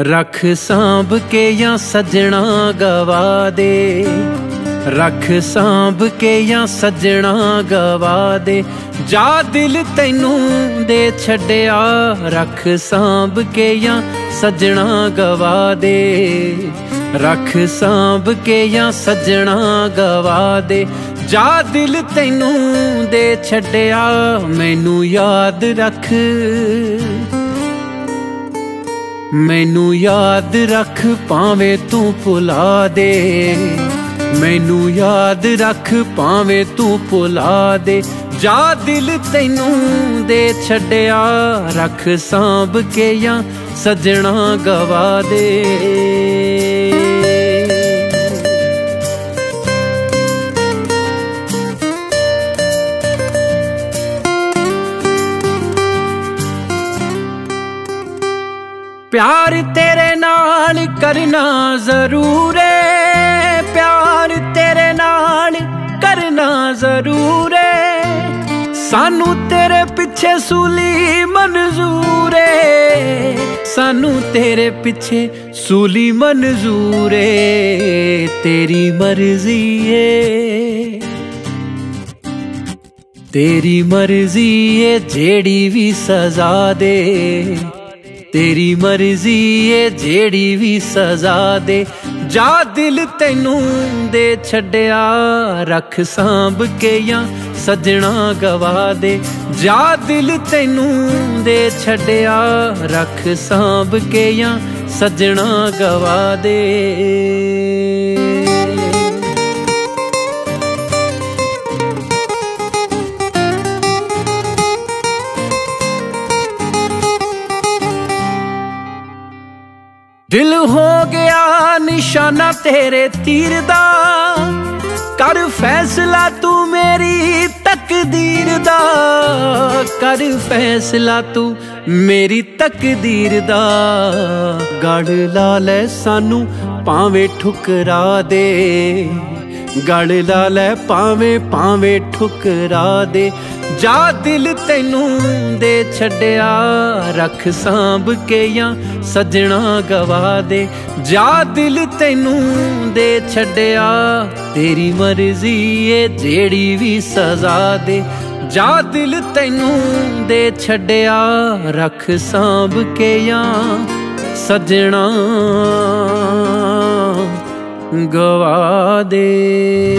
ਰੱਖ ਸਾਂਭ ਕੇ ਜਾਂ ਸਜਣਾ ਗਵਾ ਦੇ। ਰੱਖ ਸਾਂਭ ਕੇ ਜਾਂ ਸੱਜਣਾ ਗਵਾ ਦੇ। ਜਾ ਦਿਲ ਤੈਨੂੰ ਦੇ ਛੱਡਿਆ, ਰੱਖ ਸਾਂਭ ਕੇ ਜਾਂ ਸੱਜਣਾ ਗਵਾ ਦੇ। ਰੱਖ ਸਾਂਭ ਕੇ ਜਾਂ ਸੱਜਣਾ ਗਵਾ ਦੇ। ਜਾ ਦਿਲ ਤੈਨੂੰ ਦੇ ਛੱਡਿਆ, ਮੈਨੂੰ ਯਾਦ ਰੱਖ। ਮੈਨੂੰ ਯਾਦ ਰੱਖ, ਭਾਵੇਂ ਤੂੰ ਭੁਲਾ ਦੇ। ਮੈਨੂੰ ਯਾਦ ਰੱਖ ਪਾਵੇਂ ਤੂੰ ਭੁਲਾ ਦੇ। ਜਾ ਦਿਲ ਤੈਨੂੰ ਦੇ, ਛੱਡਿਆ ਰੱਖ, ਸਾਂਭ ਕੇ ਜਾਂ ਸਜਣਾ ਗਵਾ ਦੇ। ਪਿਆਰ ਤੇਰੇ ਨਾਲ ਕਰਨਾ ਜ਼ਰੂਰ ਏ। ਸਾਨੂੰ ਤੇਰੇ ਪਿੱਛੇ ਸੂਲੀ ਮਨਜ਼ੂਰ ਏ। ਸਾਨੂੰ ਤੇਰੇ ਪਿੱਛੇ ਸੂਲੀ ਮਨਜ਼ੂਰ ਏ। ਤੇਰੀ ਮਰਜ਼ੀ ਏ। ਤੇਰੀ ਮਰਜ਼ੀ ਏ ਜਿਹੜੀ ਵੀ ਸਜ਼ਾ ਦੇ। ਤੇਰੀ ਮਰਜ਼ੀ ਏ, ਜਿਹੜੀ ਵੀ ਸਜ਼ਾ ਦੇ। ਜਾ ਦਿਲ ਤੈਨੂੰ ਦੇ ਛੱਡਿਆ, ਰੱਖ ਸਾਂਭ ਕੇ ਜਾਂ ਸਜਣਾ ਗਵਾ ਦੇ। ਜਾ ਦਿਲ ਤੈਨੂੰ ਦੇ ਛੱਡਿਆ, ਰੱਖ ਸਾਂਭ ਕੇ ਜਾਂ ਸਜਣਾ ਗਵਾ ਦੇ। ਦਿਲ ਹੋ ਗਿਆ ਨਿਸ਼ਾਨਾ ਤੇਰੇ ਤੀਰ ਦਾ। ਕਰ ਫੈਸਲਾ ਤੂੰ ਮੇਰੀ ਤਕਦੀਰ ਦਾ। ਕਰ ਫੈਸਲਾ ਤੂੰ ਮੇਰੀ ਤਕਦੀਰ ਦਾ। ਗੜ ਲਾ ਲੈ ਸਾਨੂੰ, ਭਾਵੇਂ ਠੁਕਰਾ ਦੇ। ਗੜ ਲਾ ਲੈ ਭਾਵੇਂ ਭਾਵੇਂ ਠੁਕਰਾ ਦੇ। ਜਾ ਦਿਲ ਤੈਨੂੰ ਦੇ ਛੱਡਿਆ, ਰੱਖ ਸਾਂਭ ਕੇ ਜਾਂ ਸਜਣਾ ਗਵਾ ਦੇ। ਜਾ ਦਿਲ ਤੈਨੂੰ ਦੇ ਛੱਡਿਆ, ਤੇਰੀ ਮਰਜ਼ੀ ਏ ਜਿਹੜੀ ਵੀ ਸਜ਼ਾ ਦੇ। ਜਾ ਦਿਲ ਤੈਨੂੰ ਦੇ ਛੱਡਿਆ, ਰੱਖ ਸਾਂਭ ਕੇ ਜਾਂ ਸਜਣਾ ਗਵਾ ਦੇ